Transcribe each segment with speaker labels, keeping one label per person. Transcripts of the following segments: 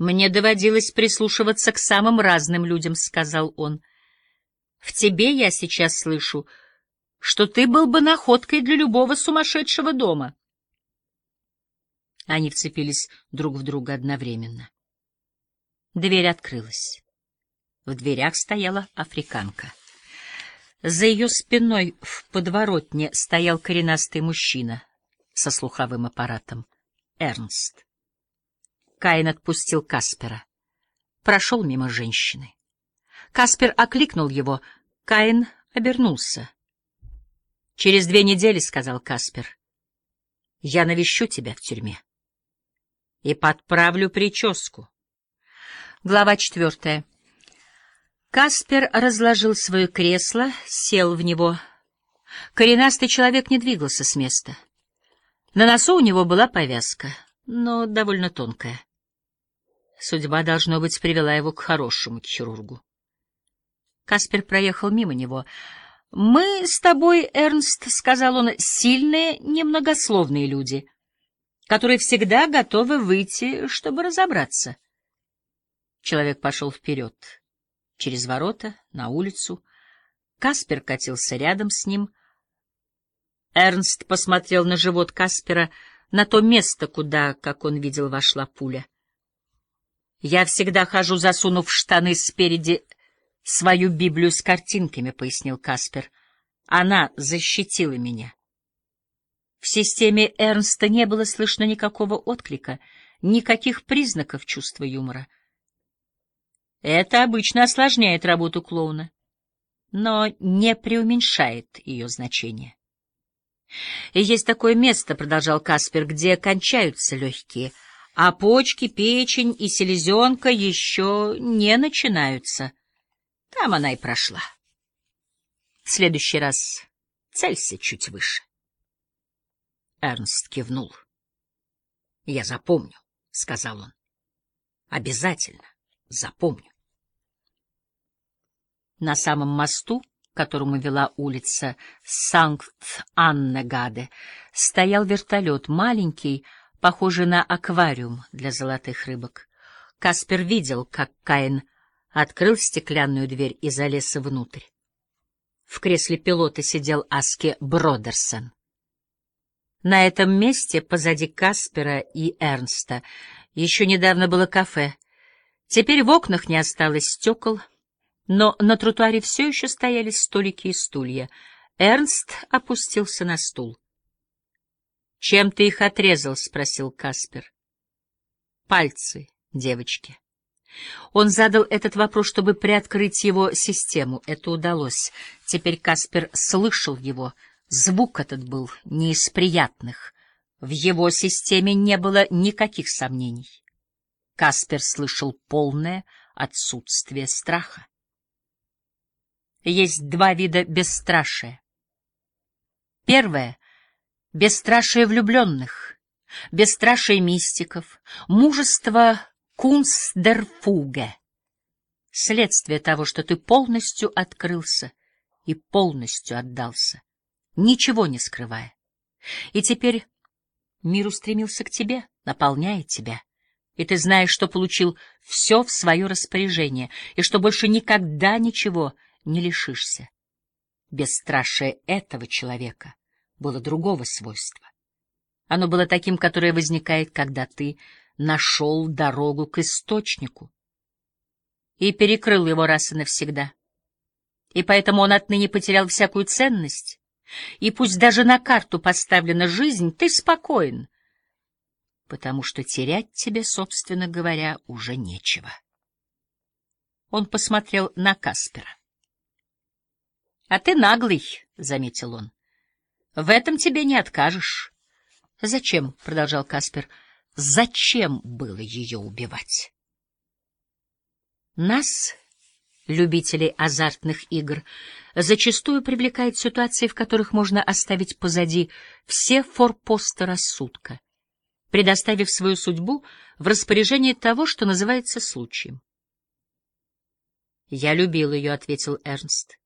Speaker 1: «Мне доводилось прислушиваться к самым разным людям», — сказал он. «В тебе я сейчас слышу, что ты был бы находкой для любого сумасшедшего дома». Они вцепились друг в друга одновременно. Дверь открылась. В дверях стояла африканка. За ее спиной в подворотне стоял коренастый мужчина со слуховым аппаратом. Эрнст. Каин отпустил Каспера. Прошел мимо женщины. Каспер окликнул его. Каин обернулся. «Через две недели, — сказал Каспер, — я навещу тебя в тюрьме и подправлю прическу. Глава четвертая. Каспер разложил свое кресло, сел в него. Коренастый человек не двигался с места. На носу у него была повязка, но довольно тонкая. Судьба, должно быть, привела его к хорошему хирургу. Каспер проехал мимо него. — Мы с тобой, Эрнст, — сказал он, — сильные, немногословные люди, которые всегда готовы выйти, чтобы разобраться. Человек пошел вперед, через ворота, на улицу. Каспер катился рядом с ним. Эрнст посмотрел на живот Каспера, на то место, куда, как он видел, вошла пуля. «Я всегда хожу, засунув в штаны спереди свою Библию с картинками», — пояснил Каспер. «Она защитила меня». В системе Эрнста не было слышно никакого отклика, никаких признаков чувства юмора. Это обычно осложняет работу клоуна, но не преуменьшает ее значение. Есть такое место, — продолжал Каспер, — где кончаются легкие, а почки, печень и селезенка еще не начинаются. Там она и прошла. В следующий раз целься чуть выше. Эрнст кивнул. — Я запомню, — сказал он. — Обязательно запомню. На самом мосту, к которому вела улица Санкт-Анна-Гаде, стоял вертолет, маленький, похожий на аквариум для золотых рыбок. Каспер видел, как Каин открыл стеклянную дверь и залез внутрь. В кресле пилота сидел Аски Бродерсон. На этом месте, позади Каспера и Эрнста, еще недавно было кафе. Теперь в окнах не осталось стекол, но на тротуаре все еще стояли столики и стулья. Эрнст опустился на стул. — Чем ты их отрезал? — спросил Каспер. — Пальцы, девочки. Он задал этот вопрос, чтобы приоткрыть его систему. Это удалось. Теперь Каспер слышал его — Звук этот был не из приятных. В его системе не было никаких сомнений. Каспер слышал полное отсутствие страха. Есть два вида бесстрашия. Первое — бесстрашие влюбленных, бесстрашие мистиков, мужество кунсдерфуге. Следствие того, что ты полностью открылся и полностью отдался ничего не скрывая. И теперь мир устремился к тебе, наполняет тебя. И ты знаешь, что получил все в свое распоряжение, и что больше никогда ничего не лишишься. Бесстрашие этого человека было другого свойства. Оно было таким, которое возникает, когда ты нашел дорогу к источнику и перекрыл его раз и навсегда. И поэтому он отныне потерял всякую ценность, и пусть даже на карту поставлена жизнь, ты спокоен, потому что терять тебе, собственно говоря, уже нечего. Он посмотрел на Каспера. — А ты наглый, — заметил он. — В этом тебе не откажешь. — Зачем, — продолжал Каспер, — зачем было ее убивать? — Нас любителей азартных игр, зачастую привлекает ситуации, в которых можно оставить позади все форпосты рассудка, предоставив свою судьбу в распоряжение того, что называется случаем. «Я любил ее», — ответил Эрнст,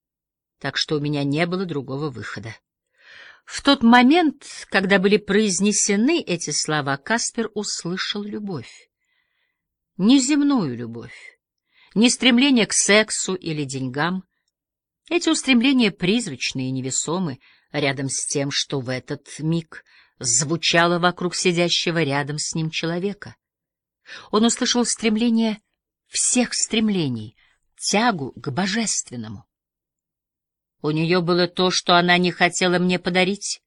Speaker 1: — «так что у меня не было другого выхода». В тот момент, когда были произнесены эти слова, Каспер услышал любовь. не земную любовь, не стремление к сексу или деньгам. Эти устремления призрачные и невесомы рядом с тем, что в этот миг звучало вокруг сидящего рядом с ним человека. Он услышал стремление всех стремлений, тягу к божественному. У нее было то, что она не хотела мне подарить.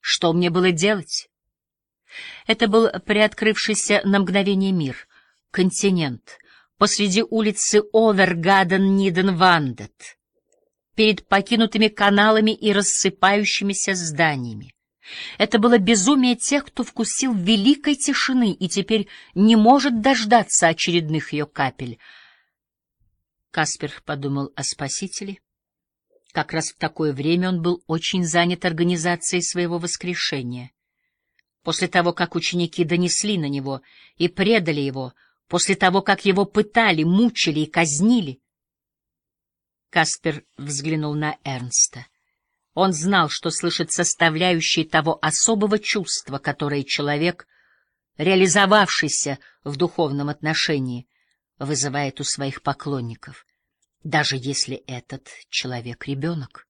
Speaker 1: Что мне было делать? Это был приоткрывшийся на мгновение мир, континент, посреди улицы Овергаден-Ниден-Вандет, перед покинутыми каналами и рассыпающимися зданиями. Это было безумие тех, кто вкусил великой тишины и теперь не может дождаться очередных ее капель. Каспер подумал о спасителе. Как раз в такое время он был очень занят организацией своего воскрешения. После того, как ученики донесли на него и предали его, после того, как его пытали, мучили и казнили, Каспер взглянул на Эрнста. Он знал, что слышит составляющие того особого чувства, которое человек, реализовавшийся в духовном отношении, вызывает у своих поклонников, даже если этот человек — ребенок.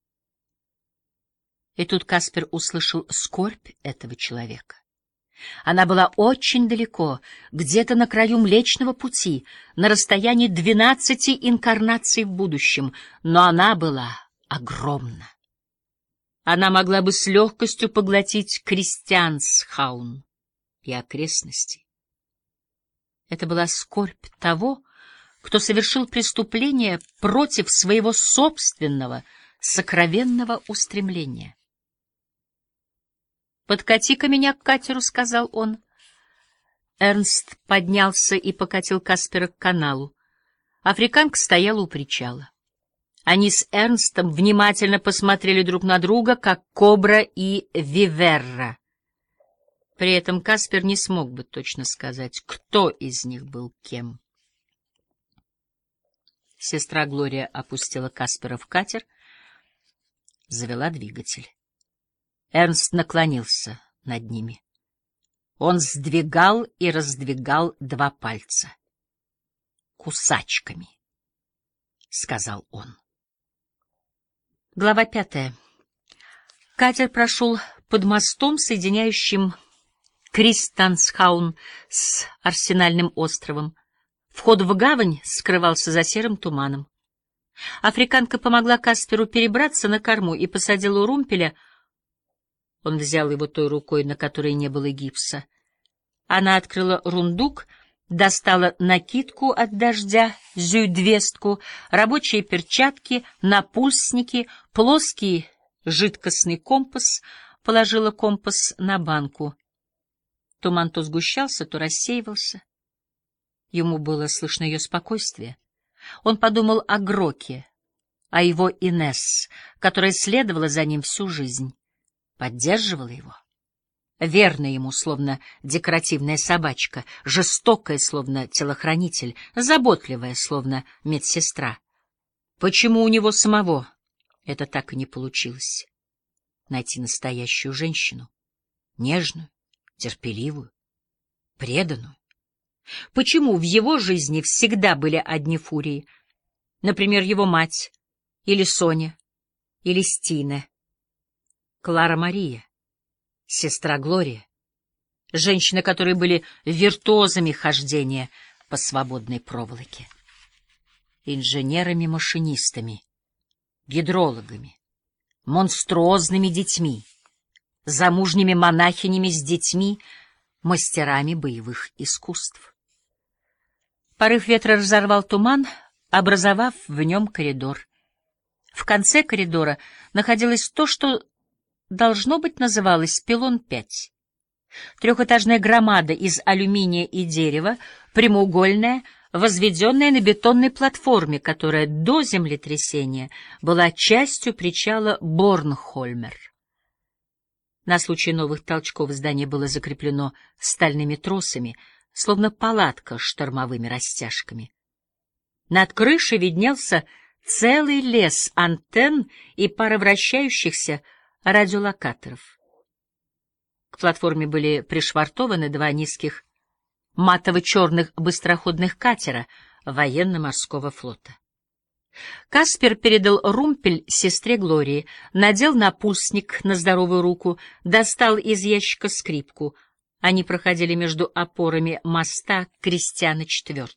Speaker 1: И тут Каспер услышал скорбь этого человека. Она была очень далеко, где-то на краю Млечного Пути, на расстоянии двенадцати инкарнаций в будущем, но она была огромна. Она могла бы с легкостью поглотить Кристиансхаун и окрестности. Это была скорбь того, кто совершил преступление против своего собственного сокровенного устремления. «Подкати-ка меня к катеру», — сказал он. Эрнст поднялся и покатил Каспера к каналу. Африканка стояла у причала. Они с Эрнстом внимательно посмотрели друг на друга, как Кобра и Виверра. При этом Каспер не смог бы точно сказать, кто из них был кем. Сестра Глория опустила Каспера в катер, завела двигатель. Эрнст наклонился над ними. Он сдвигал и раздвигал два пальца. «Кусачками», — сказал он. Глава пятая. Катер прошел под мостом, соединяющим Кристансхаун с Арсенальным островом. Вход в гавань скрывался за серым туманом. Африканка помогла Касперу перебраться на корму и посадила у румпеля. Он взял его той рукой, на которой не было гипса. Она открыла рундук — достала накидку от дождя, зюйдвестку, рабочие перчатки, напульсники, плоский жидкостный компас, положила компас на банку. Туман то сгущался, то рассеивался. Ему было слышно ее спокойствие. Он подумал о Гроке, о его Инесс, которая следовала за ним всю жизнь, поддерживала его верная ему, словно декоративная собачка, жестокая, словно телохранитель, заботливая, словно медсестра. Почему у него самого это так и не получилось? Найти настоящую женщину, нежную, терпеливую, преданную. Почему в его жизни всегда были одни фурии? Например, его мать, или Соня, или Стина, Клара Мария сестра Глория, женщины, которые были виртуозами хождения по свободной проволоке, инженерами-машинистами, гидрологами, монструозными детьми, замужними монахинями с детьми, мастерами боевых искусств. Порыв ветра разорвал туман, образовав в нем коридор. В конце коридора находилось то, что должно быть, называлась «Пилон-5». Трехэтажная громада из алюминия и дерева, прямоугольная, возведенная на бетонной платформе, которая до землетрясения была частью причала Борнхольмер. На случай новых толчков здание было закреплено стальными тросами, словно палатка с штормовыми растяжками. Над крышей виднелся целый лес антенн и пара вращающихся, радиолокаторов. К платформе были пришвартованы два низких матово-черных быстроходных катера военно-морского флота. Каспер передал румпель сестре Глории, надел напульсник на здоровую руку, достал из ящика скрипку. Они проходили между опорами моста Кристиана IV.